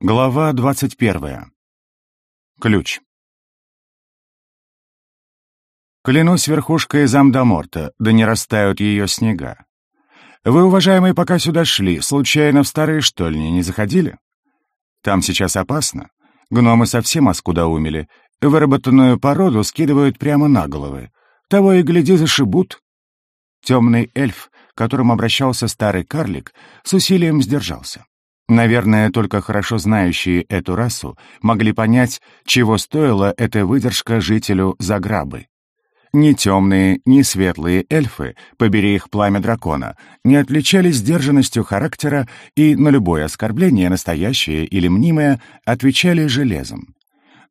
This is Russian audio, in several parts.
Глава двадцать первая. Ключ. Клянусь верхушкой Замдаморта, да не растают ее снега. Вы, уважаемые, пока сюда шли, случайно в старые штольни не заходили? Там сейчас опасно. Гномы совсем оскудоумели. Выработанную породу скидывают прямо на головы. Того и гляди зашибут. Темный эльф, к которому обращался старый карлик, с усилием сдержался. Наверное, только хорошо знающие эту расу могли понять, чего стоила эта выдержка жителю Заграбы. Ни темные, ни светлые эльфы, побери их пламя дракона, не отличались сдержанностью характера и на любое оскорбление, настоящее или мнимое, отвечали железом.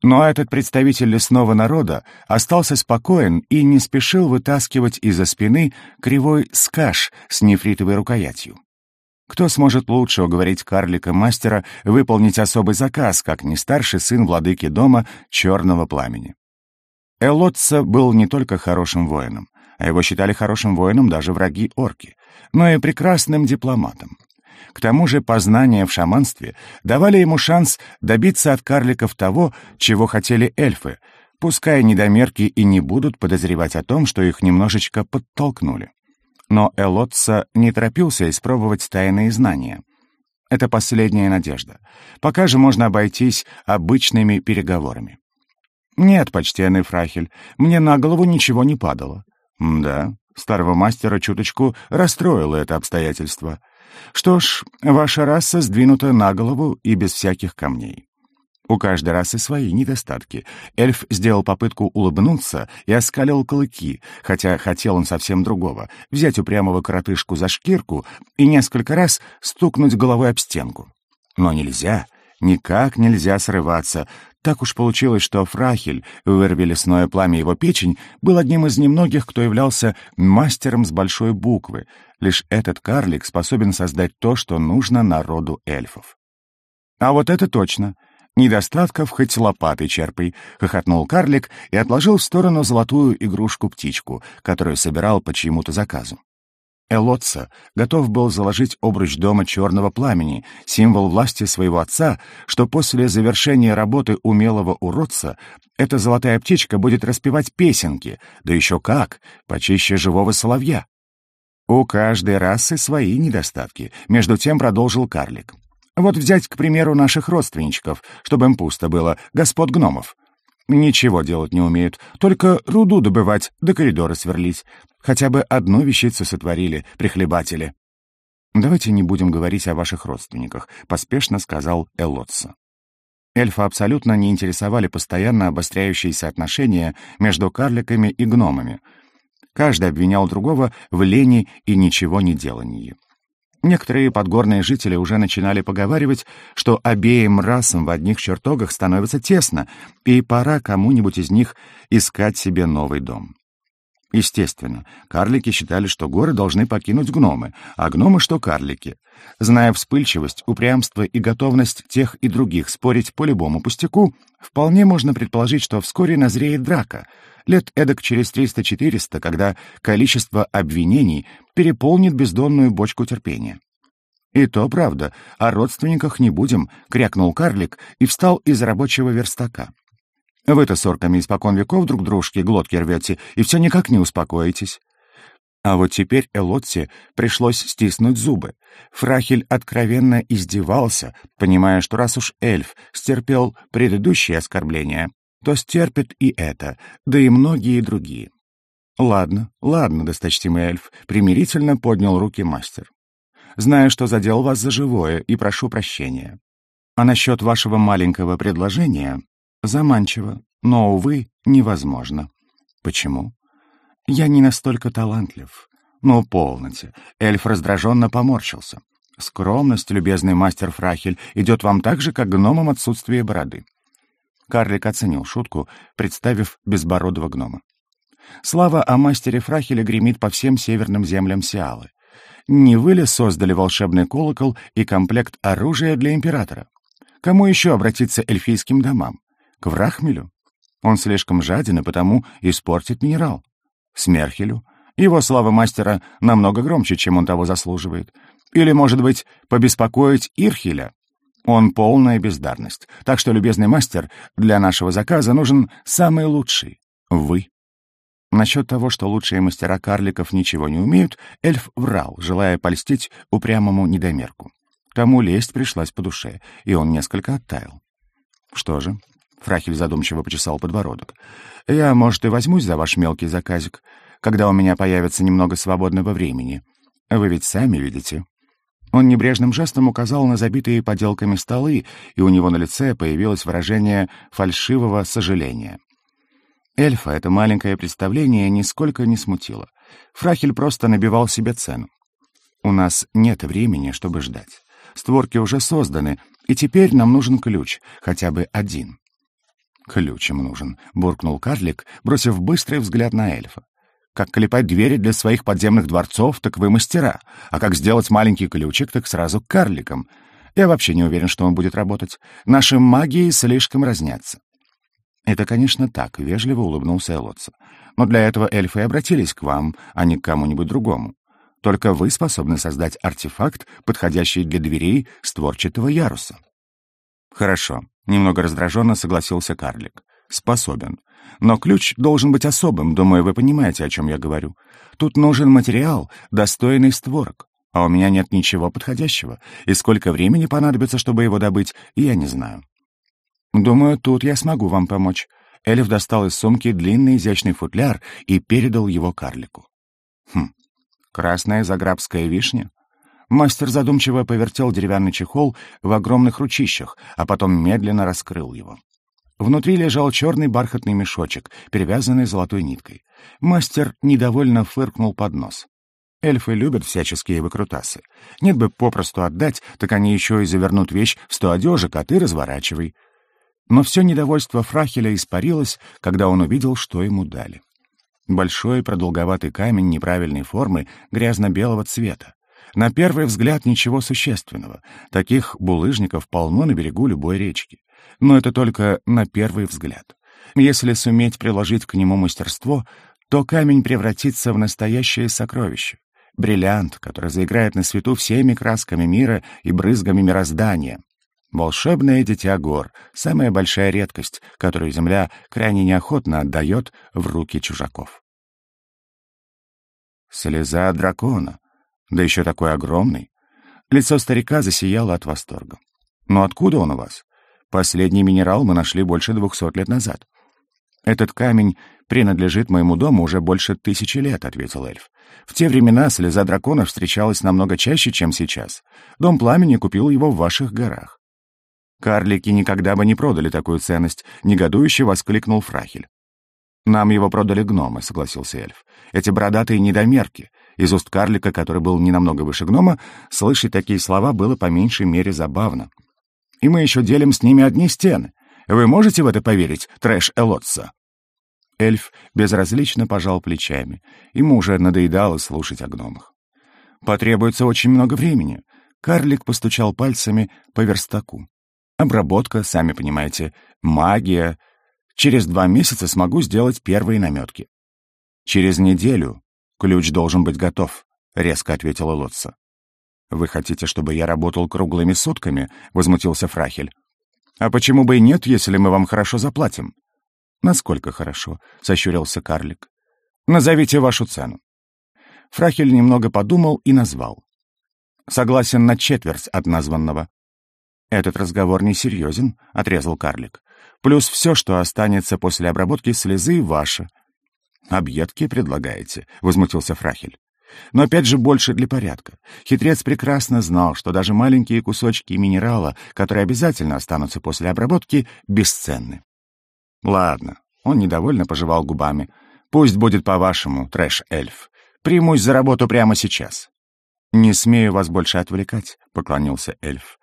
Но этот представитель лесного народа остался спокоен и не спешил вытаскивать из-за спины кривой скаш с нефритовой рукоятью. Кто сможет лучше уговорить карлика-мастера выполнить особый заказ, как не старший сын владыки дома Черного Пламени? Элотца был не только хорошим воином, а его считали хорошим воином даже враги-орки, но и прекрасным дипломатом. К тому же познания в шаманстве давали ему шанс добиться от карликов того, чего хотели эльфы, пускай недомерки и не будут подозревать о том, что их немножечко подтолкнули. Но Элотца не торопился испробовать тайные знания. Это последняя надежда. Пока же можно обойтись обычными переговорами. «Нет, почтенный Фрахель, мне на голову ничего не падало». «Да, старого мастера чуточку расстроило это обстоятельство. Что ж, ваша раса сдвинута на голову и без всяких камней. У каждой расы свои недостатки. Эльф сделал попытку улыбнуться и оскалил клыки, хотя хотел он совсем другого — взять упрямого коротышку за шкирку и несколько раз стукнуть головой об стенку. Но нельзя, никак нельзя срываться. Так уж получилось, что Фрахель, вырви лесное пламя его печень, был одним из немногих, кто являлся мастером с большой буквы. Лишь этот карлик способен создать то, что нужно народу эльфов. А вот это точно — «Недостатков хоть лопатой черпай», — хохотнул карлик и отложил в сторону золотую игрушку-птичку, которую собирал по чьему-то заказу. Элотца готов был заложить обруч дома черного пламени, символ власти своего отца, что после завершения работы умелого уродца эта золотая птичка будет распевать песенки, да еще как, почище живого соловья. У каждой расы свои недостатки, между тем продолжил карлик. Вот взять, к примеру, наших родственничков, чтобы им пусто было, господ гномов. Ничего делать не умеют, только руду добывать да коридоры сверлить. Хотя бы одну вещицу сотворили, прихлебатели. «Давайте не будем говорить о ваших родственниках», — поспешно сказал Элотса. Эльфа абсолютно не интересовали постоянно обостряющиеся отношения между карликами и гномами. Каждый обвинял другого в лени и ничего не делании. Некоторые подгорные жители уже начинали поговаривать, что обеим расам в одних чертогах становится тесно, и пора кому-нибудь из них искать себе новый дом. Естественно, карлики считали, что горы должны покинуть гномы, а гномы, что карлики. Зная вспыльчивость, упрямство и готовность тех и других спорить по любому пустяку, вполне можно предположить, что вскоре назреет драка — лет эдак через 300-400, когда количество обвинений переполнит бездонную бочку терпения. «И то правда, о родственниках не будем», — крякнул карлик и встал из рабочего верстака. «Вы-то с орками испокон веков друг дружке глотки рвете, и все никак не успокоитесь». А вот теперь Элотте пришлось стиснуть зубы. Фрахель откровенно издевался, понимая, что раз уж эльф стерпел предыдущие оскорбления, то стерпит и это, да и многие другие. «Ладно, ладно, досточтимый эльф», — примирительно поднял руки мастер. «Знаю, что задел вас за живое, и прошу прощения. А насчет вашего маленького предложения заманчиво, но, увы, невозможно. Почему? Я не настолько талантлив. Ну, полноте. Эльф раздраженно поморщился. Скромность, любезный мастер Фрахель, идет вам так же, как гномам отсутствие бороды. Карлик оценил шутку, представив безбородого гнома. Слава о мастере Фрахеле гремит по всем северным землям Сиалы. Не вы ли создали волшебный колокол и комплект оружия для императора? Кому еще обратиться эльфийским домам? К Врахмелю? Он слишком жаден и потому испортит минерал. Смерхелю? Его слава мастера намного громче, чем он того заслуживает. Или, может быть, побеспокоить Ирхеля? Он полная бездарность. Так что, любезный мастер, для нашего заказа нужен самый лучший — вы. Насчет того, что лучшие мастера карликов ничего не умеют, эльф врал, желая польстить упрямому недомерку. Тому лесть пришлась по душе, и он несколько оттаял. Что же? Фрахель задумчиво почесал подбородок. «Я, может, и возьмусь за ваш мелкий заказик, когда у меня появится немного свободного времени. Вы ведь сами видите». Он небрежным жестом указал на забитые поделками столы, и у него на лице появилось выражение фальшивого сожаления. Эльфа это маленькое представление нисколько не смутило. Фрахель просто набивал себе цену. «У нас нет времени, чтобы ждать. Створки уже созданы, и теперь нам нужен ключ, хотя бы один». «Ключ им нужен», — буркнул карлик, бросив быстрый взгляд на эльфа. Как клепать двери для своих подземных дворцов, так вы мастера. А как сделать маленький ключик, так сразу к карликам. Я вообще не уверен, что он будет работать. Наши магии слишком разнятся. Это, конечно, так, — вежливо улыбнулся Элотца. Но для этого эльфы обратились к вам, а не к кому-нибудь другому. Только вы способны создать артефакт, подходящий для дверей створчатого яруса. Хорошо, — немного раздраженно согласился карлик. Способен. Но ключ должен быть особым, думаю, вы понимаете, о чем я говорю. Тут нужен материал, достойный створок. А у меня нет ничего подходящего, и сколько времени понадобится, чтобы его добыть, я не знаю. Думаю, тут я смогу вам помочь. Эльф достал из сумки длинный изящный футляр и передал его карлику. Хм, красная заграбская вишня? Мастер задумчиво повертел деревянный чехол в огромных ручищах, а потом медленно раскрыл его. Внутри лежал черный бархатный мешочек, перевязанный золотой ниткой. Мастер недовольно фыркнул под нос. Эльфы любят всяческие выкрутасы. Нет бы попросту отдать, так они еще и завернут вещь в сто одежек, а ты разворачивай. Но все недовольство Фрахеля испарилось, когда он увидел, что ему дали. Большой продолговатый камень неправильной формы, грязно-белого цвета. На первый взгляд ничего существенного. Таких булыжников полно на берегу любой речки но это только на первый взгляд. Если суметь приложить к нему мастерство, то камень превратится в настоящее сокровище. Бриллиант, который заиграет на свету всеми красками мира и брызгами мироздания. Волшебное дитя гор — самая большая редкость, которую Земля крайне неохотно отдает в руки чужаков. Слеза дракона, да еще такой огромный. Лицо старика засияло от восторга. «Но откуда он у вас?» Последний минерал мы нашли больше двухсот лет назад. Этот камень принадлежит моему дому уже больше тысячи лет, ответил эльф. В те времена слеза дракона встречалась намного чаще, чем сейчас. Дом пламени купил его в ваших горах. Карлики никогда бы не продали такую ценность, негодующе воскликнул Фрахель. «Нам его продали гномы», — согласился эльф. «Эти бородатые недомерки. Из уст карлика, который был не намного выше гнома, слышать такие слова было по меньшей мере забавно и мы еще делим с ними одни стены. Вы можете в это поверить, трэш Элотса?» Эльф безразлично пожал плечами. Ему уже надоедало слушать о гномах. «Потребуется очень много времени». Карлик постучал пальцами по верстаку. «Обработка, сами понимаете, магия. Через два месяца смогу сделать первые наметки». «Через неделю ключ должен быть готов», — резко ответила Лотца. «Вы хотите, чтобы я работал круглыми сутками?» — возмутился Фрахель. «А почему бы и нет, если мы вам хорошо заплатим?» «Насколько хорошо?» — сощурился карлик. «Назовите вашу цену». Фрахель немного подумал и назвал. «Согласен на четверть от названного». «Этот разговор несерьезен», — отрезал карлик. «Плюс все, что останется после обработки слезы, ваше». «Объедки предлагаете?» — возмутился Фрахель. Но опять же больше для порядка. Хитрец прекрасно знал, что даже маленькие кусочки минерала, которые обязательно останутся после обработки, бесценны. Ладно, он недовольно пожевал губами. Пусть будет по-вашему, трэш-эльф. Примусь за работу прямо сейчас. «Не смею вас больше отвлекать», — поклонился эльф.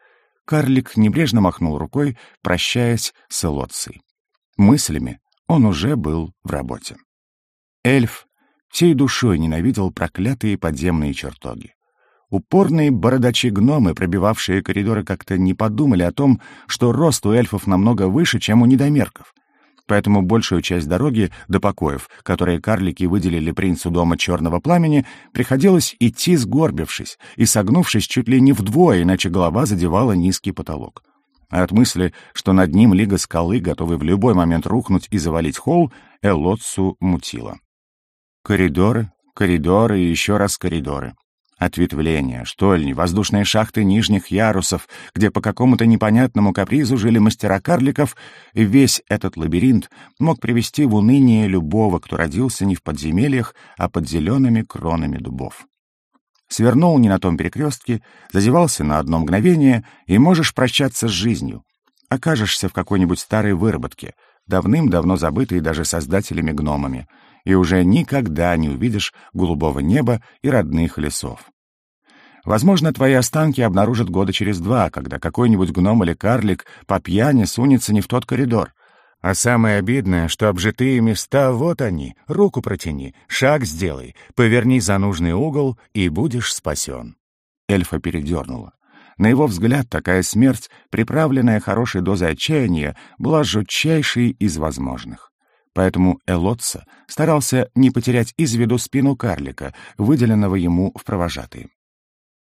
Карлик небрежно махнул рукой, прощаясь с Элоцией. Мыслями он уже был в работе. Эльф всей душой ненавидел проклятые подземные чертоги. Упорные бородачи-гномы, пробивавшие коридоры, как-то не подумали о том, что рост у эльфов намного выше, чем у недомерков. Поэтому большую часть дороги до покоев, которые карлики выделили принцу дома черного пламени, приходилось идти сгорбившись и согнувшись чуть ли не вдвое, иначе голова задевала низкий потолок. А от мысли, что над ним лига скалы, готовы в любой момент рухнуть и завалить холл, Элотсу мутило. Коридоры, коридоры и еще раз коридоры. Ответвления, штольни, воздушные шахты нижних ярусов, где по какому-то непонятному капризу жили мастера карликов, и весь этот лабиринт мог привести в уныние любого, кто родился не в подземельях, а под зелеными кронами дубов. Свернул не на том перекрестке, зазевался на одно мгновение, и можешь прощаться с жизнью. Окажешься в какой-нибудь старой выработке, давным-давно забытой даже создателями-гномами — и уже никогда не увидишь голубого неба и родных лесов. Возможно, твои останки обнаружат года через два, когда какой-нибудь гном или карлик по пьяни сунется не в тот коридор. А самое обидное, что обжитые места вот они, руку протяни, шаг сделай, поверни за нужный угол и будешь спасен. Эльфа передернула. На его взгляд, такая смерть, приправленная хорошей дозой отчаяния, была жутчайшей из возможных. Поэтому Элотса старался не потерять из виду спину карлика, выделенного ему в провожатые.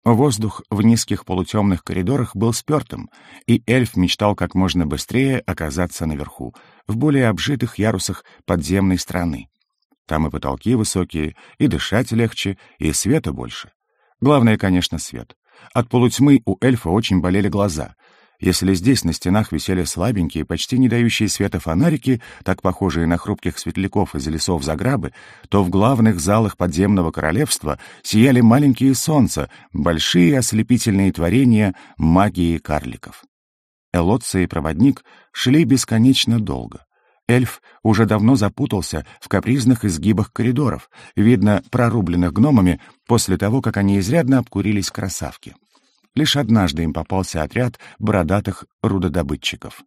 Воздух в низких полутемных коридорах был спертым, и эльф мечтал как можно быстрее оказаться наверху, в более обжитых ярусах подземной страны. Там и потолки высокие, и дышать легче, и света больше. Главное, конечно, свет. От полутьмы у эльфа очень болели глаза, если здесь на стенах висели слабенькие, почти не дающие света фонарики, так похожие на хрупких светляков из лесов Заграбы, то в главных залах подземного королевства сияли маленькие солнца, большие ослепительные творения магии карликов. Элотца и проводник шли бесконечно долго. Эльф уже давно запутался в капризных изгибах коридоров, видно, прорубленных гномами после того, как они изрядно обкурились красавки. Лишь однажды им попался отряд бородатых рудодобытчиков.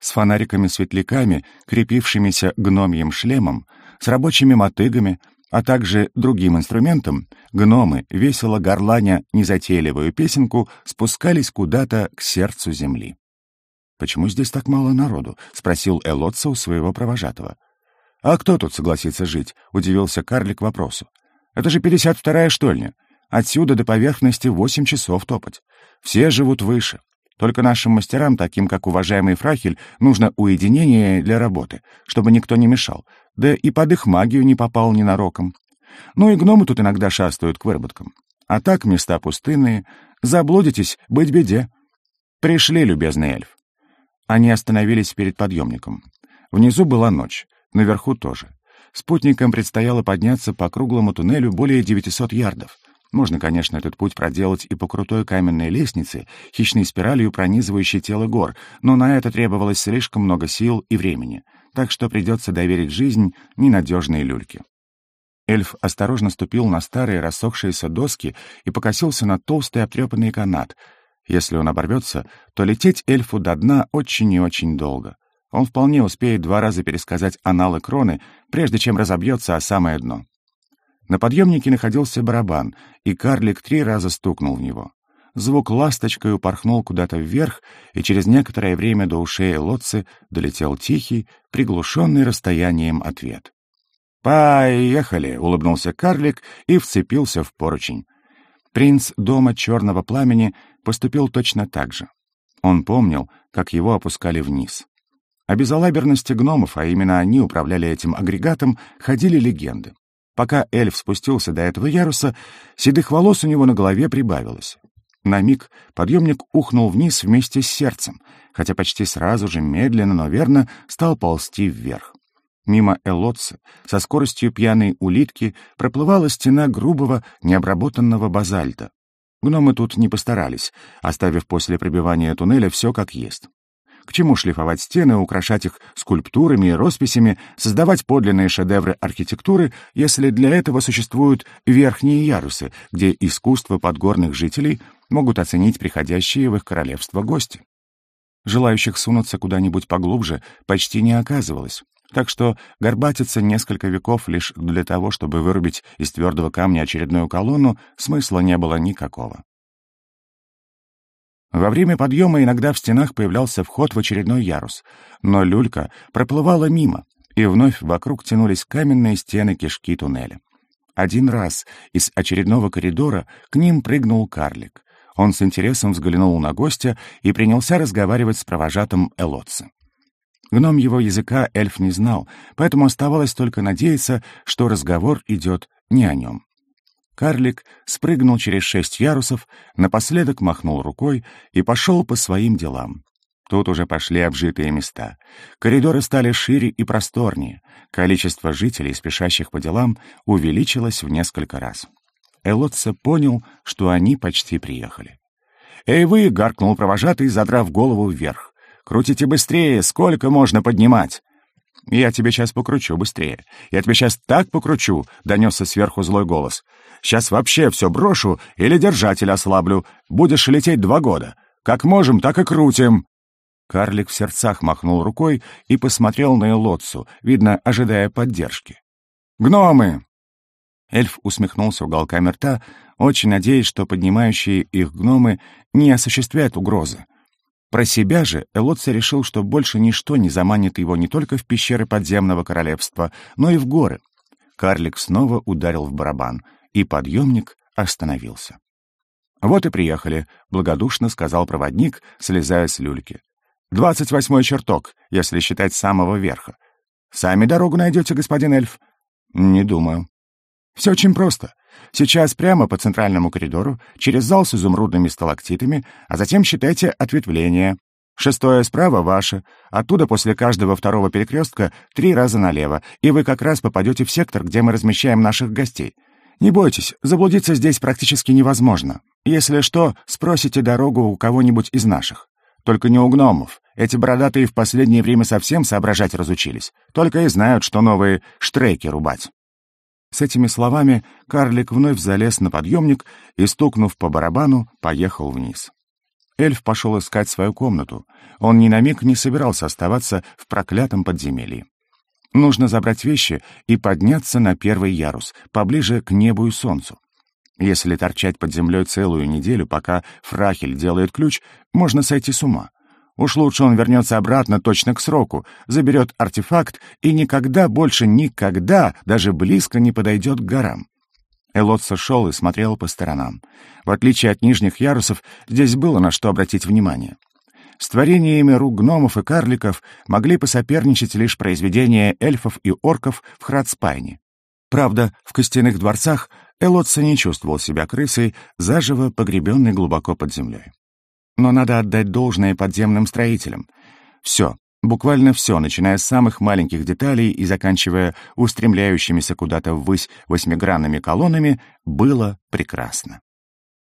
С фонариками-светляками, крепившимися гномьим шлемом, с рабочими мотыгами, а также другим инструментом, гномы, весело горланя незатейливую песенку, спускались куда-то к сердцу земли. «Почему здесь так мало народу?» — спросил Элотса у своего провожатого. «А кто тут согласится жить?» — удивился карлик вопросу. «Это же 52-я штольня. Отсюда до поверхности восемь часов топать. Все живут выше. Только нашим мастерам, таким как уважаемый Фрахель, нужно уединение для работы, чтобы никто не мешал, да и под их магию не попал ненароком. Ну и гномы тут иногда шастают к выработкам. А так места пустынные. Заблудитесь, быть беде. Пришли, любезный эльф. Они остановились перед подъемником. Внизу была ночь, наверху тоже. Спутникам предстояло подняться по круглому туннелю более 900 ярдов. Можно, конечно, этот путь проделать и по крутой каменной лестнице, хищной спиралью пронизывающей тело гор, но на это требовалось слишком много сил и времени, так что придется доверить жизнь ненадежной люльке. Эльф осторожно ступил на старые рассохшиеся доски и покосился на толстый обтрепанный канат. Если он оборвется, то лететь эльфу до дна очень и очень долго. Он вполне успеет два раза пересказать аналы кроны, прежде чем разобьется о самое дно. На подъемнике находился барабан, и карлик три раза стукнул в него. Звук ласточкой упорхнул куда-то вверх, и через некоторое время до ушей лодцы долетел тихий, приглушенный расстоянием ответ. «Поехали!» — улыбнулся карлик и вцепился в поручень. Принц дома черного пламени поступил точно так же. Он помнил, как его опускали вниз. О безалаберности гномов, а именно они управляли этим агрегатом, ходили легенды. Пока эльф спустился до этого яруса, седых волос у него на голове прибавилось. На миг подъемник ухнул вниз вместе с сердцем, хотя почти сразу же, медленно, но верно, стал ползти вверх. Мимо Элотца, со скоростью пьяной улитки, проплывала стена грубого, необработанного базальта. Гномы тут не постарались, оставив после пробивания туннеля все как есть. К чему шлифовать стены, украшать их скульптурами и росписями, создавать подлинные шедевры архитектуры, если для этого существуют верхние ярусы, где искусство подгорных жителей могут оценить приходящие в их королевство гости? Желающих сунуться куда-нибудь поглубже почти не оказывалось, так что горбатиться несколько веков лишь для того, чтобы вырубить из твердого камня очередную колонну, смысла не было никакого. Во время подъема иногда в стенах появлялся вход в очередной ярус, но люлька проплывала мимо, и вновь вокруг тянулись каменные стены кишки туннеля. Один раз из очередного коридора к ним прыгнул карлик. Он с интересом взглянул на гостя и принялся разговаривать с провожатым Элотце. Гном его языка эльф не знал, поэтому оставалось только надеяться, что разговор идет не о нем. Карлик спрыгнул через шесть ярусов, напоследок махнул рукой и пошел по своим делам. Тут уже пошли обжитые места. Коридоры стали шире и просторнее. Количество жителей, спешащих по делам, увеличилось в несколько раз. Элотце понял, что они почти приехали. «Эй вы!» — гаркнул провожатый, задрав голову вверх. «Крутите быстрее! Сколько можно поднимать?» «Я тебе сейчас покручу быстрее. Я тебе сейчас так покручу!» — донесся сверху злой голос. «Сейчас вообще все брошу или держатель ослаблю. Будешь лететь два года. Как можем, так и крутим!» Карлик в сердцах махнул рукой и посмотрел на Элотсу, видно, ожидая поддержки. «Гномы!» Эльф усмехнулся уголками рта, очень надеясь, что поднимающие их гномы не осуществляют угрозы. Про себя же Элотса решил, что больше ничто не заманит его не только в пещеры подземного королевства, но и в горы. Карлик снова ударил в барабан, и подъемник остановился. «Вот и приехали», — благодушно сказал проводник, слезая с люльки. «Двадцать восьмой чертог, если считать самого верха. Сами дорогу найдете, господин эльф?» «Не думаю». «Все очень просто. Сейчас прямо по центральному коридору, через зал с изумрудными сталактитами, а затем считайте ответвление. Шестое справа ваше. Оттуда после каждого второго перекрестка три раза налево, и вы как раз попадете в сектор, где мы размещаем наших гостей. Не бойтесь, заблудиться здесь практически невозможно. Если что, спросите дорогу у кого-нибудь из наших. Только не у гномов. Эти бородатые в последнее время совсем соображать разучились. Только и знают, что новые штреки рубать. С этими словами карлик вновь залез на подъемник и, стукнув по барабану, поехал вниз. Эльф пошел искать свою комнату. Он ни на миг не собирался оставаться в проклятом подземелье. Нужно забрать вещи и подняться на первый ярус, поближе к небу и солнцу. Если торчать под землей целую неделю, пока Фрахель делает ключ, можно сойти с ума. Уж лучше он вернется обратно точно к сроку, заберет артефакт и никогда больше никогда даже близко не подойдет к горам. Элот сошел и смотрел по сторонам. В отличие от нижних ярусов, здесь было на что обратить внимание. С творениями рук гномов и карликов могли посоперничать лишь произведения эльфов и орков в Храдспайне. Правда, в костяных дворцах Элотса не чувствовал себя крысой, заживо погребенной глубоко под землей. Но надо отдать должное подземным строителям. Все, буквально все, начиная с самых маленьких деталей и заканчивая устремляющимися куда-то ввысь восьмигранными колоннами, было прекрасно.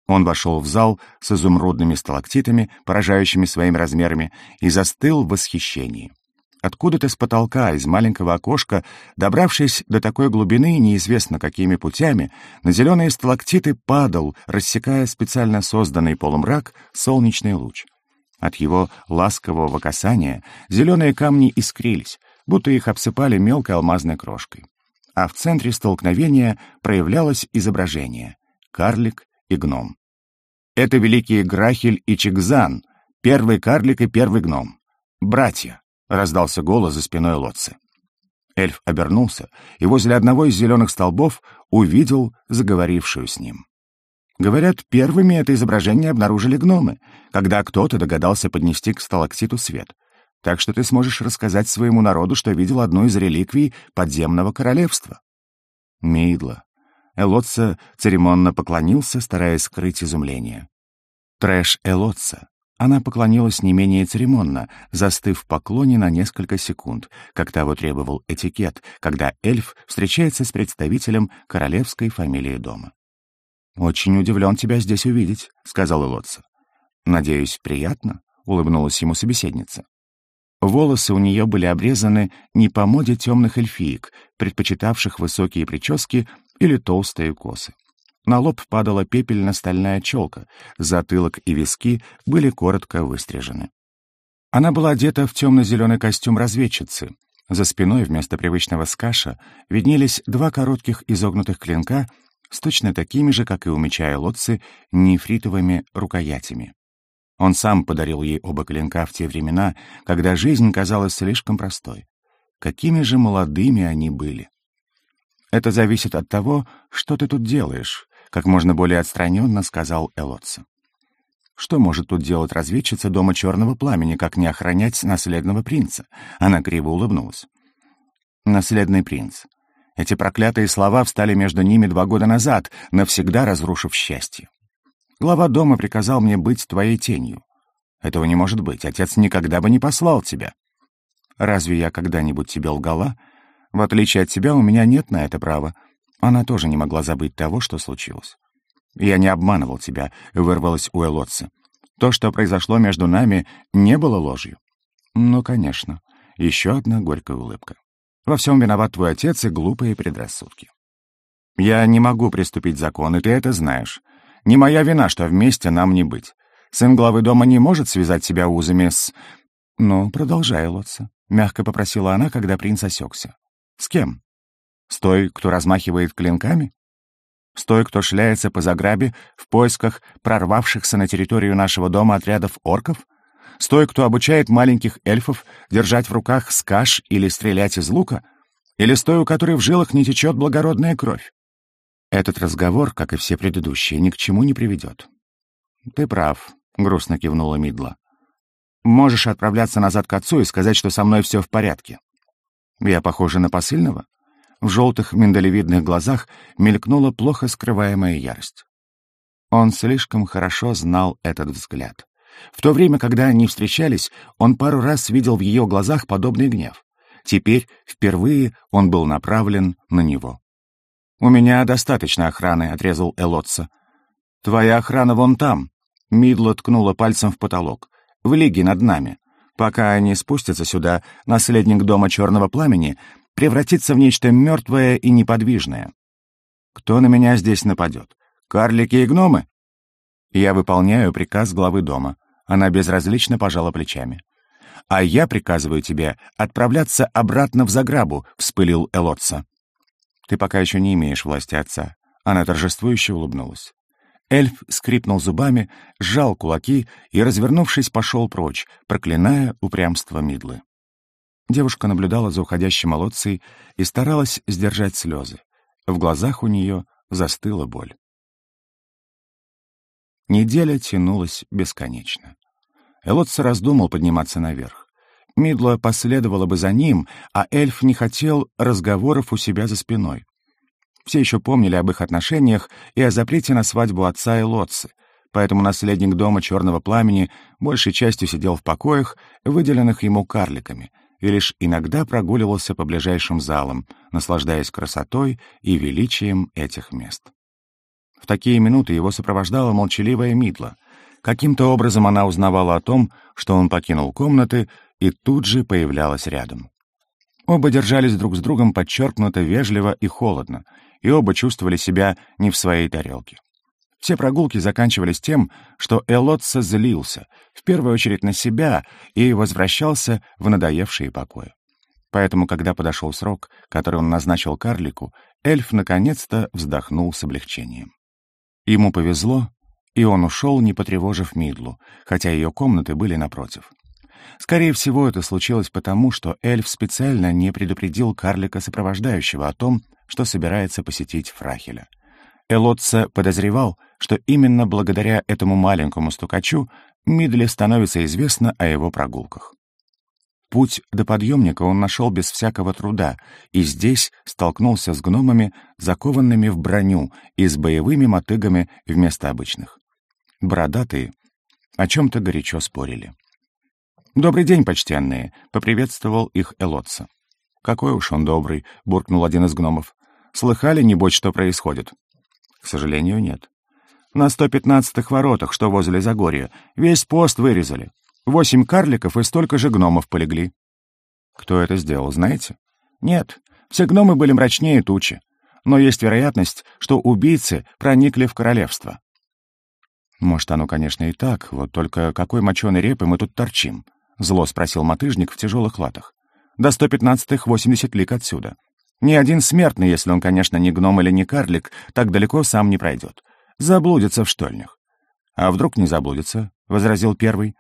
Он вошел в зал с изумрудными сталактитами, поражающими своими размерами, и застыл в восхищении. Откуда-то с потолка, из маленького окошка, добравшись до такой глубины, неизвестно какими путями, на зеленые сталактиты падал, рассекая специально созданный полумрак, солнечный луч. От его ласкового касания зеленые камни искрились, будто их обсыпали мелкой алмазной крошкой. А в центре столкновения проявлялось изображение — карлик и гном. Это великие Грахель и Чигзан, первый карлик и первый гном. Братья. — раздался голос за спиной Лотцы. Эльф обернулся и возле одного из зеленых столбов увидел заговорившую с ним. Говорят, первыми это изображение обнаружили гномы, когда кто-то догадался поднести к сталактиту свет. Так что ты сможешь рассказать своему народу, что видел одну из реликвий подземного королевства. Мидло. Элотца церемонно поклонился, стараясь скрыть изумление. Трэш Элотца. Она поклонилась не менее церемонно, застыв в поклоне на несколько секунд, как того требовал этикет, когда эльф встречается с представителем королевской фамилии дома. «Очень удивлен тебя здесь увидеть», — сказал Илотца. «Надеюсь, приятно?» — улыбнулась ему собеседница. Волосы у нее были обрезаны не по моде темных эльфиек, предпочитавших высокие прически или толстые косы. На лоб падала пепельно-стальная челка, затылок и виски были коротко выстрижены. Она была одета в темно-зеленый костюм разведчицы. За спиной вместо привычного скаша виднелись два коротких изогнутых клинка с точно такими же, как и у меча и лотцы, нефритовыми рукоятями. Он сам подарил ей оба клинка в те времена, когда жизнь казалась слишком простой. Какими же молодыми они были! Это зависит от того, что ты тут делаешь, — как можно более отстраненно сказал Элотса. Что может тут делать разведчица дома черного пламени, как не охранять наследного принца? Она криво улыбнулась. Наследный принц. Эти проклятые слова встали между ними два года назад, навсегда разрушив счастье. Глава дома приказал мне быть твоей тенью. Этого не может быть, отец никогда бы не послал тебя. Разве я когда-нибудь тебе лгала? В отличие от тебя, у меня нет на это права. Она тоже не могла забыть того, что случилось. «Я не обманывал тебя», — вырвалось у Элотса. «То, что произошло между нами, не было ложью». «Ну, конечно». Еще одна горькая улыбка. «Во всем виноват твой отец и глупые предрассудки». «Я не могу приступить закон, и ты это знаешь. Не моя вина, что вместе нам не быть. Сын главы дома не может связать себя узами с...» «Ну, продолжай, Лотца», — мягко попросила она, когда принц осекся. «С кем? С той, кто размахивает клинками? С той, кто шляется по заграбе в поисках прорвавшихся на территорию нашего дома отрядов орков? С той, кто обучает маленьких эльфов держать в руках скаш или стрелять из лука? Или с той, у которой в жилах не течет благородная кровь? Этот разговор, как и все предыдущие, ни к чему не приведет. «Ты прав», — грустно кивнула Мидла. «Можешь отправляться назад к отцу и сказать, что со мной все в порядке». «Я похожа на посыльного?» В желтых миндалевидных глазах мелькнула плохо скрываемая ярость. Он слишком хорошо знал этот взгляд. В то время, когда они встречались, он пару раз видел в ее глазах подобный гнев. Теперь, впервые, он был направлен на него. «У меня достаточно охраны», — отрезал Элотса. «Твоя охрана вон там», — Мидла ткнула пальцем в потолок. «В лиге над нами. Пока они спустятся сюда, наследник дома Черного Пламени превратиться в нечто мертвое и неподвижное. Кто на меня здесь нападет? Карлики и гномы? Я выполняю приказ главы дома. Она безразлично пожала плечами. «А я приказываю тебе отправляться обратно в Заграбу», — вспылил Элотса. «Ты пока еще не имеешь власти отца». Она торжествующе улыбнулась. Эльф скрипнул зубами, сжал кулаки и, развернувшись, пошел прочь, проклиная упрямство Мидлы. Девушка наблюдала за уходящим молодцей и старалась сдержать слезы. В глазах у нее застыла боль. Неделя тянулась бесконечно. Элотца раздумал подниматься наверх. Мидла последовала бы за ним, а эльф не хотел разговоров у себя за спиной. Все еще помнили об их отношениях и о запрете на свадьбу отца Элотцы, поэтому наследник дома Черного Пламени большей частью сидел в покоях, выделенных ему карликами — и лишь иногда прогуливался по ближайшим залам, наслаждаясь красотой и величием этих мест. В такие минуты его сопровождала молчаливая Мидла. Каким-то образом она узнавала о том, что он покинул комнаты, и тут же появлялась рядом. Оба держались друг с другом подчеркнуто вежливо и холодно, и оба чувствовали себя не в своей тарелке. Все прогулки заканчивались тем, что Элотса злился, в первую очередь на себя, и возвращался в надоевшие покои. Поэтому, когда подошел срок, который он назначил карлику, эльф наконец-то вздохнул с облегчением. Ему повезло, и он ушел, не потревожив Мидлу, хотя ее комнаты были напротив. Скорее всего, это случилось потому, что эльф специально не предупредил карлика-сопровождающего о том, что собирается посетить Фрахеля. Элотца подозревал, что именно благодаря этому маленькому стукачу Мидле становится известно о его прогулках. Путь до подъемника он нашел без всякого труда, и здесь столкнулся с гномами, закованными в броню и с боевыми мотыгами вместо обычных. Бородатые о чем-то горячо спорили. «Добрый день, почтенные!» — поприветствовал их Элотца. «Какой уж он добрый!» — буркнул один из гномов. «Слыхали, небось, что происходит?» К сожалению, нет. На 115-х воротах, что возле Загорья, весь пост вырезали. Восемь карликов и столько же гномов полегли. Кто это сделал, знаете? Нет, все гномы были мрачнее тучи. Но есть вероятность, что убийцы проникли в королевство. Может, оно, конечно, и так, вот только какой моченой репы мы тут торчим? Зло спросил мотыжник в тяжелых латах. До 115-х 80 лик отсюда. Ни один смертный, если он, конечно, не гном или не карлик, так далеко сам не пройдет. Заблудится в штольнях. «А вдруг не заблудится?» — возразил первый.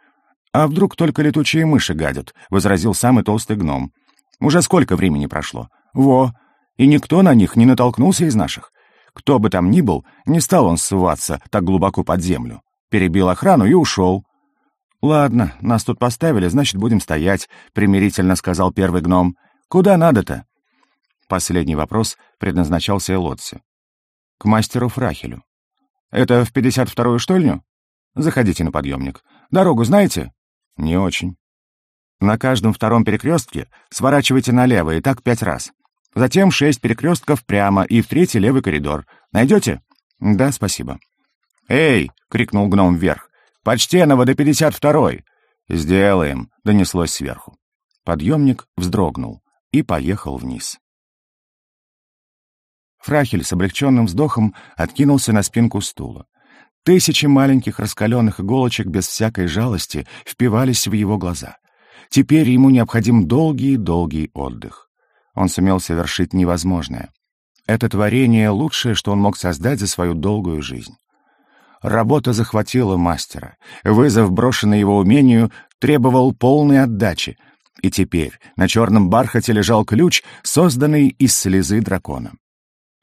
«А вдруг только летучие мыши гадят?» — возразил самый толстый гном. «Уже сколько времени прошло? Во! И никто на них не натолкнулся из наших. Кто бы там ни был, не стал он ссываться так глубоко под землю. перебил охрану и ушел. «Ладно, нас тут поставили, значит, будем стоять», — примирительно сказал первый гном. «Куда надо-то?» Последний вопрос предназначался Элотсе. «К мастеру Фрахелю». «Это в 52-ю штольню?» «Заходите на подъемник. Дорогу знаете?» «Не очень». «На каждом втором перекрестке сворачивайте налево, и так пять раз. Затем шесть перекрестков прямо и в третий левый коридор. Найдете?» «Да, спасибо». «Эй!» — крикнул гном вверх. «Почтенного до пятьдесят второй!» «Сделаем!» — донеслось сверху. Подъемник вздрогнул и поехал вниз. Фрахель с облегченным вздохом откинулся на спинку стула. Тысячи маленьких раскаленных иголочек без всякой жалости впивались в его глаза. Теперь ему необходим долгий-долгий отдых. Он сумел совершить невозможное. Это творение — лучшее, что он мог создать за свою долгую жизнь. Работа захватила мастера. Вызов, брошенный его умению, требовал полной отдачи. И теперь на черном бархате лежал ключ, созданный из слезы дракона.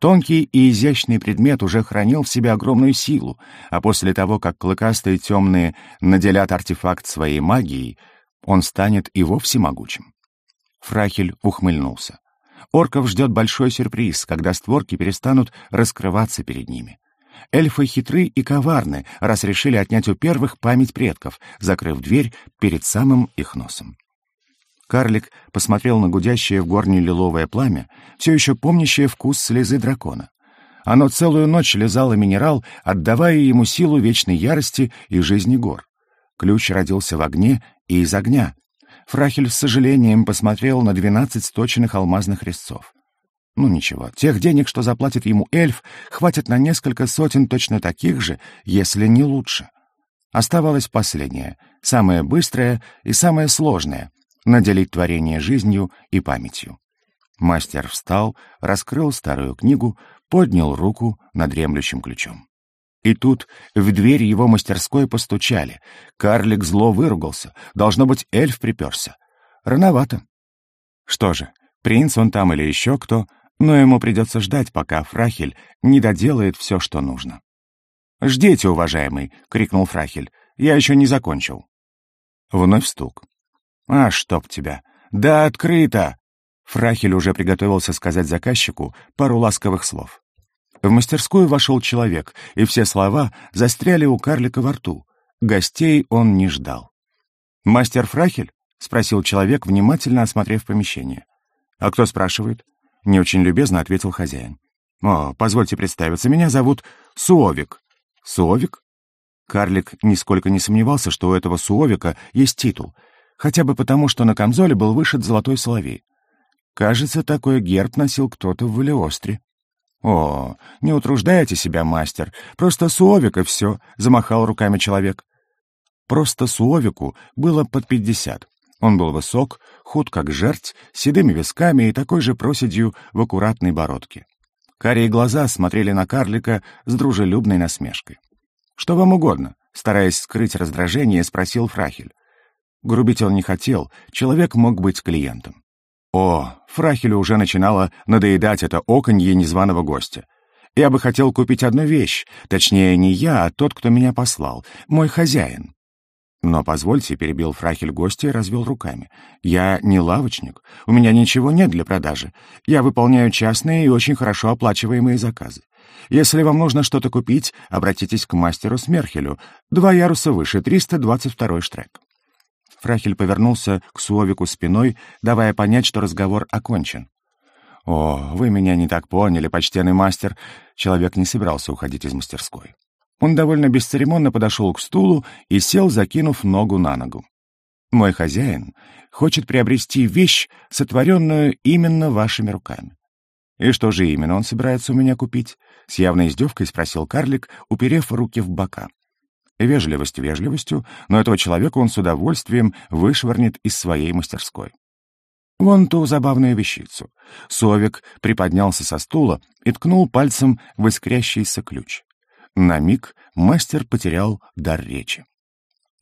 Тонкий и изящный предмет уже хранил в себе огромную силу, а после того, как клыкастые темные наделят артефакт своей магией, он станет и вовсе могучим. Фрахель ухмыльнулся. Орков ждет большой сюрприз, когда створки перестанут раскрываться перед ними. Эльфы хитры и коварны, раз решили отнять у первых память предков, закрыв дверь перед самым их носом. Карлик посмотрел на гудящее в горне лиловое пламя, все еще помнящее вкус слезы дракона. Оно целую ночь лизало минерал, отдавая ему силу вечной ярости и жизни гор. Ключ родился в огне и из огня. Фрахель с сожалением посмотрел на двенадцать сточенных алмазных резцов. Ну ничего, тех денег, что заплатит ему эльф, хватит на несколько сотен точно таких же, если не лучше. Оставалось последнее, самое быстрое и самое сложное — наделить творение жизнью и памятью. Мастер встал, раскрыл старую книгу, поднял руку над дремлющим ключом. И тут в дверь его мастерской постучали. Карлик зло выругался. Должно быть, эльф приперся. Рановато. Что же, принц он там или еще кто, но ему придется ждать, пока Фрахель не доделает все, что нужно. «Ждите, уважаемый!» — крикнул Фрахель. «Я еще не закончил». Вновь стук. «А, чтоб тебя! Да открыто!» Фрахель уже приготовился сказать заказчику пару ласковых слов. В мастерскую вошел человек, и все слова застряли у карлика во рту. Гостей он не ждал. «Мастер Фрахель?» — спросил человек, внимательно осмотрев помещение. «А кто спрашивает?» — не очень любезно ответил хозяин. «О, позвольте представиться, меня зовут Суовик». «Суовик?» Карлик нисколько не сомневался, что у этого Суовика есть титул, хотя бы потому, что на камзоле был вышит золотой соловей. Кажется, такой герб носил кто-то в Валиостре. «О, не утруждайте себя, мастер, просто Суовик и все», — замахал руками человек. Просто Суовику было под пятьдесят. Он был высок, худ как жерть, седыми висками и такой же проседью в аккуратной бородке. Карие глаза смотрели на карлика с дружелюбной насмешкой. «Что вам угодно?» — стараясь скрыть раздражение, спросил Фрахель. Грубить он не хотел, человек мог быть клиентом. О, Фрахелю уже начинало надоедать это оконье незваного гостя. Я бы хотел купить одну вещь, точнее, не я, а тот, кто меня послал, мой хозяин. «Но позвольте», — перебил Фрахель гостя и развел руками. «Я не лавочник. У меня ничего нет для продажи. Я выполняю частные и очень хорошо оплачиваемые заказы. Если вам нужно что-то купить, обратитесь к мастеру Смерхелю. Два яруса выше, 322 штрек». Фрахель повернулся к Суовику спиной, давая понять, что разговор окончен. «О, вы меня не так поняли, почтенный мастер». Человек не собирался уходить из мастерской. Он довольно бесцеремонно подошел к стулу и сел, закинув ногу на ногу. «Мой хозяин хочет приобрести вещь, сотворенную именно вашими руками». «И что же именно он собирается у меня купить?» — с явной издевкой спросил карлик, уперев руки в бока. Вежливость вежливостью, но этого человека он с удовольствием вышвырнет из своей мастерской. Вон ту забавную вещицу. Совик приподнялся со стула и ткнул пальцем в искрящийся ключ. На миг мастер потерял дар речи.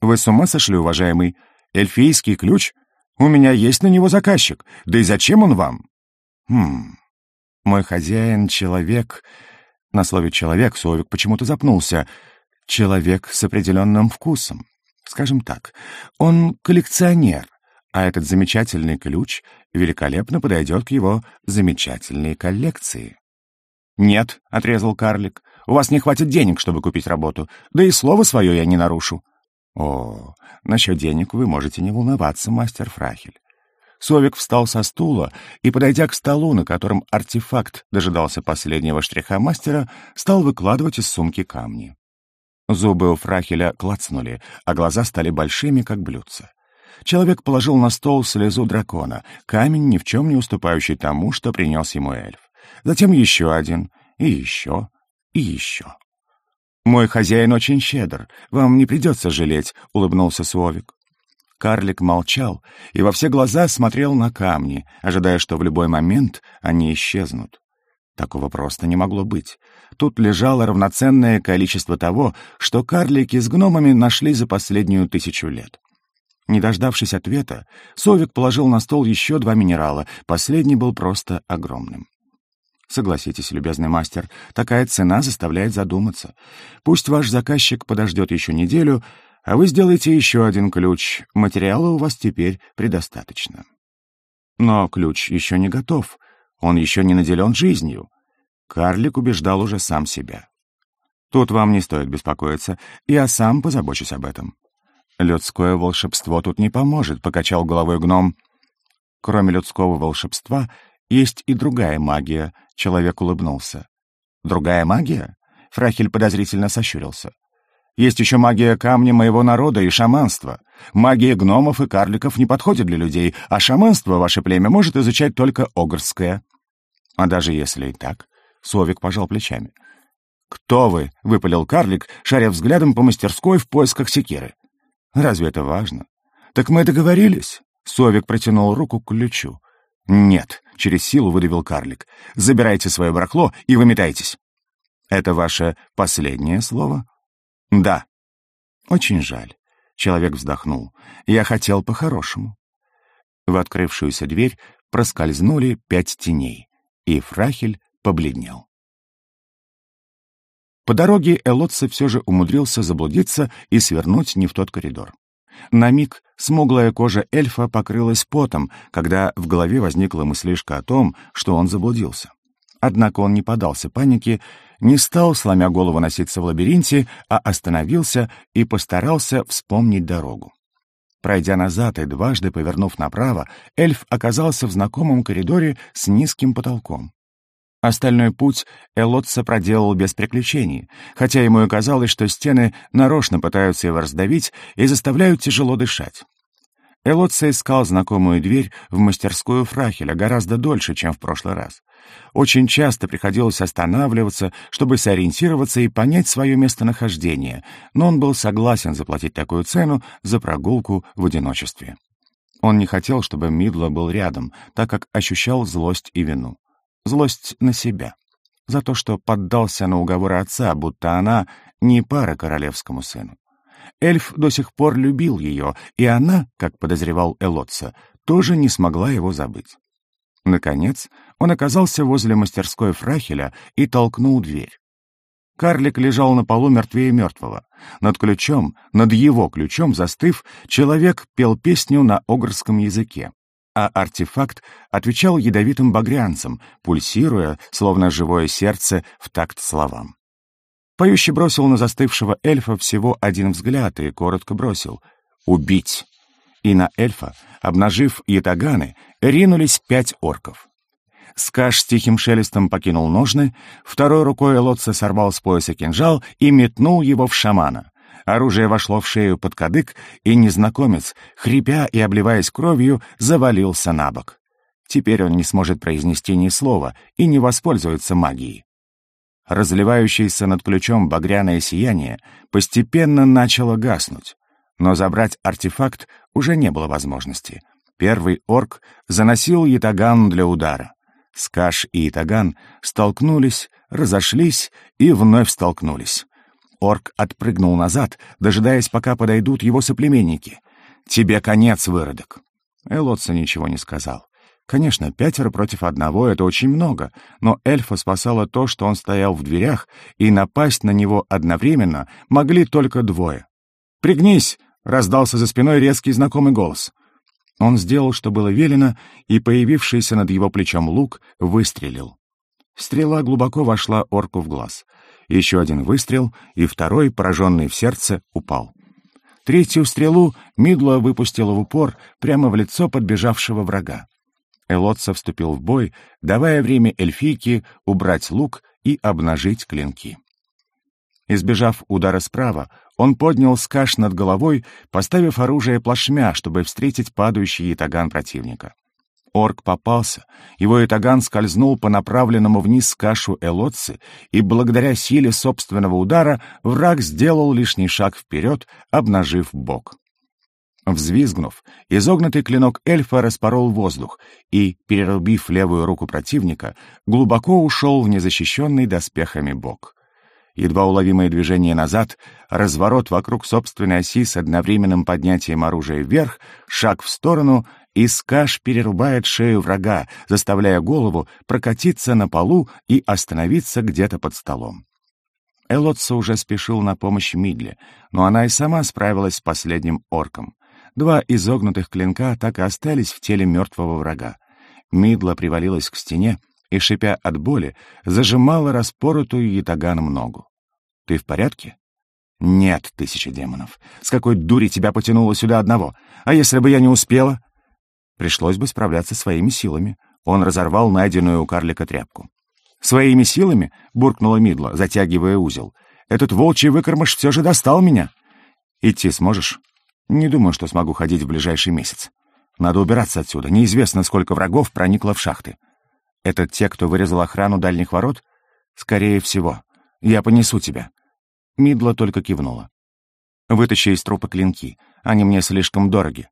«Вы с ума сошли, уважаемый? Эльфийский ключ? У меня есть на него заказчик. Да и зачем он вам?» «Хм... Мой хозяин — человек...» На слове «человек» Совик почему-то запнулся. Человек с определенным вкусом. Скажем так, он коллекционер, а этот замечательный ключ великолепно подойдет к его замечательной коллекции. «Нет», — отрезал карлик, — «у вас не хватит денег, чтобы купить работу, да и слово свое я не нарушу». «О, насчет денег вы можете не волноваться, мастер Фрахель». Совик встал со стула и, подойдя к столу, на котором артефакт дожидался последнего штриха мастера, стал выкладывать из сумки камни. Зубы у Фрахеля клацнули, а глаза стали большими, как блюдца. Человек положил на стол слезу дракона, камень, ни в чем не уступающий тому, что принес ему эльф. Затем еще один, и еще, и еще. «Мой хозяин очень щедр, вам не придется жалеть», — улыбнулся Суовик. Карлик молчал и во все глаза смотрел на камни, ожидая, что в любой момент они исчезнут. Такого просто не могло быть. Тут лежало равноценное количество того, что карлики с гномами нашли за последнюю тысячу лет. Не дождавшись ответа, Совик положил на стол еще два минерала, последний был просто огромным. Согласитесь, любезный мастер, такая цена заставляет задуматься. Пусть ваш заказчик подождет еще неделю, а вы сделаете еще один ключ. Материала у вас теперь предостаточно. Но ключ еще не готов. Он еще не наделен жизнью. Карлик убеждал уже сам себя. Тут вам не стоит беспокоиться, я сам позабочусь об этом. Людское волшебство тут не поможет, покачал головой гном. Кроме людского волшебства, есть и другая магия, человек улыбнулся. Другая магия? Фрахель подозрительно сощурился. Есть еще магия камня моего народа и шаманство. Магия гномов и карликов не подходит для людей, а шаманство ваше племя может изучать только огрское. А даже если и так, Совик пожал плечами. «Кто вы?» — выпалил карлик, шаря взглядом по мастерской в поисках секиры. «Разве это важно?» «Так мы договорились?» Совик протянул руку к ключу. «Нет», — через силу выдавил карлик. «Забирайте свое барахло и выметайтесь». «Это ваше последнее слово?» «Да». «Очень жаль». Человек вздохнул. «Я хотел по-хорошему». В открывшуюся дверь проскользнули пять теней, и Фрахель побледнел. По дороге Элотце все же умудрился заблудиться и свернуть не в тот коридор. На миг смуглая кожа эльфа покрылась потом, когда в голове возникла мыслишка о том, что он заблудился. Однако он не поддался панике, не стал, сломя голову, носиться в лабиринте, а остановился и постарался вспомнить дорогу. Пройдя назад и дважды повернув направо, эльф оказался в знакомом коридоре с низким потолком. Остальной путь Элотца проделал без приключений, хотя ему и казалось, что стены нарочно пытаются его раздавить и заставляют тяжело дышать. Элотца искал знакомую дверь в мастерскую Фрахеля гораздо дольше, чем в прошлый раз. Очень часто приходилось останавливаться, чтобы сориентироваться и понять свое местонахождение, но он был согласен заплатить такую цену за прогулку в одиночестве. Он не хотел, чтобы Мидло был рядом, так как ощущал злость и вину. Злость на себя. За то, что поддался на уговоры отца, будто она не пара королевскому сыну. Эльф до сих пор любил ее, и она, как подозревал Элотца, тоже не смогла его забыть. Наконец, он оказался возле мастерской Фрахеля и толкнул дверь. Карлик лежал на полу мертвее мертвого. Над ключом, над его ключом застыв, человек пел песню на огрском языке а артефакт отвечал ядовитым багрянцем, пульсируя, словно живое сердце, в такт словам. Поющий бросил на застывшего эльфа всего один взгляд и коротко бросил «Убить!». И на эльфа, обнажив ятаганы, ринулись пять орков. Скаш с тихим шелестом покинул ножны, второй рукой Лотца сорвал с пояса кинжал и метнул его в шамана. Оружие вошло в шею под кадык, и незнакомец, хрипя и обливаясь кровью, завалился на бок. Теперь он не сможет произнести ни слова и не воспользуется магией. Разливающееся над ключом багряное сияние постепенно начало гаснуть, но забрать артефакт уже не было возможности. Первый орк заносил ятаган для удара. Скаш и ятаган столкнулись, разошлись и вновь столкнулись. Орк отпрыгнул назад, дожидаясь, пока подойдут его соплеменники. «Тебе конец, выродок!» Элотса ничего не сказал. Конечно, пятеро против одного — это очень много, но эльфа спасало то, что он стоял в дверях, и напасть на него одновременно могли только двое. «Пригнись!» — раздался за спиной резкий знакомый голос. Он сделал, что было велено, и появившийся над его плечом лук выстрелил. Стрела глубоко вошла орку в глаз. Еще один выстрел, и второй, пораженный в сердце, упал. Третью стрелу Мидло выпустила в упор прямо в лицо подбежавшего врага. Элотца вступил в бой, давая время эльфийке убрать лук и обнажить клинки. Избежав удара справа, он поднял скаш над головой, поставив оружие плашмя, чтобы встретить падающий ятаган противника. Орк попался, его ятаган скользнул по направленному вниз скашу Элотцы, и благодаря силе собственного удара враг сделал лишний шаг вперед, обнажив бок. Взвизгнув, изогнутый клинок эльфа распорол воздух и, перерубив левую руку противника, глубоко ушел в незащищенный доспехами бок. Едва уловимое движение назад, разворот вокруг собственной оси с одновременным поднятием оружия вверх, шаг в сторону, и скаш перерубает шею врага, заставляя голову прокатиться на полу и остановиться где-то под столом. Элотса уже спешил на помощь Мидле, но она и сама справилась с последним орком. Два изогнутых клинка так и остались в теле мертвого врага. Мидла привалилась к стене и, шипя от боли, зажимала распоротую ятаганом ногу. «Ты в порядке?» «Нет, тысяча демонов. С какой дури тебя потянуло сюда одного? А если бы я не успела?» Пришлось бы справляться своими силами. Он разорвал найденную у карлика тряпку. «Своими силами?» — буркнула Мидла, затягивая узел. «Этот волчий выкормыш все же достал меня». «Идти сможешь?» Не думаю, что смогу ходить в ближайший месяц. Надо убираться отсюда. Неизвестно, сколько врагов проникло в шахты. Это те, кто вырезал охрану дальних ворот? Скорее всего. Я понесу тебя. Мидла только кивнула. Вытащи из трупа клинки. Они мне слишком дороги.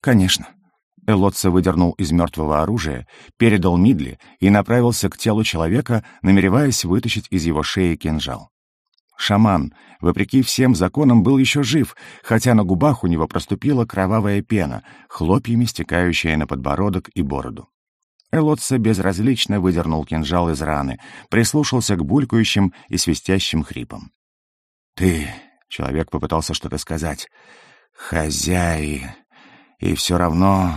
Конечно. Элотца выдернул из мертвого оружия, передал Мидле и направился к телу человека, намереваясь вытащить из его шеи кинжал. Шаман, вопреки всем законам, был еще жив, хотя на губах у него проступила кровавая пена, хлопьями стекающая на подбородок и бороду. Элотца безразлично выдернул кинжал из раны, прислушался к булькающим и свистящим хрипам. «Ты...» — человек попытался что-то сказать. «Хозяин, и все равно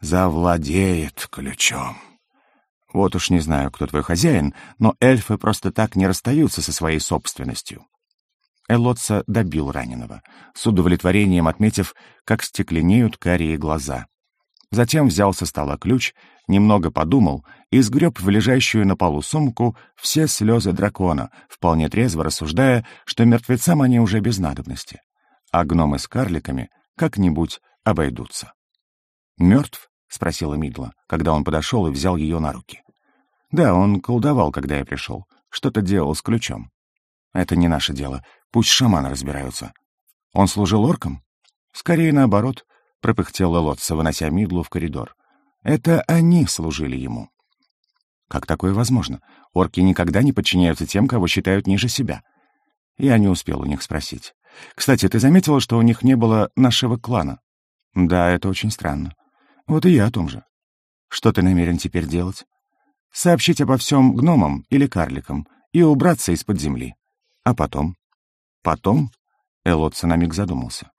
завладеет ключом». Вот уж не знаю, кто твой хозяин, но эльфы просто так не расстаются со своей собственностью. Элотца добил раненого, с удовлетворением отметив, как стекленеют карие глаза. Затем взял со стола ключ, немного подумал и сгреб в лежащую на полу сумку все слезы дракона, вполне трезво рассуждая, что мертвецам они уже без надобности, а гномы с карликами как-нибудь обойдутся. «Мертв?» — спросила Мидла, когда он подошел и взял ее на руки. «Да, он колдовал, когда я пришел. Что-то делал с ключом. Это не наше дело. Пусть шаманы разбираются. Он служил орком? Скорее наоборот, — пропыхтел Лотца, вынося Мидлу в коридор. Это они служили ему. Как такое возможно? Орки никогда не подчиняются тем, кого считают ниже себя. Я не успел у них спросить. Кстати, ты заметила, что у них не было нашего клана? Да, это очень странно. Вот и я о том же. Что ты намерен теперь делать? Сообщить обо всем гномам или карликам и убраться из-под земли. А потом? Потом? Элотца на миг задумался.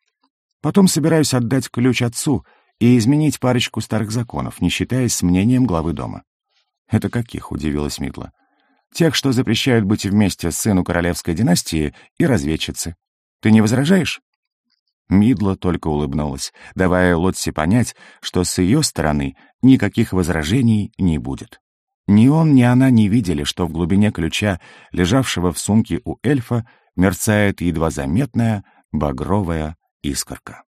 Потом собираюсь отдать ключ отцу и изменить парочку старых законов, не считаясь с мнением главы дома. Это каких, удивилась Митла. Тех, что запрещают быть вместе с сыну королевской династии и разведчицы. Ты не возражаешь? Мидла только улыбнулась, давая Лотси понять, что с ее стороны никаких возражений не будет. Ни он, ни она не видели, что в глубине ключа, лежавшего в сумке у эльфа, мерцает едва заметная багровая искорка.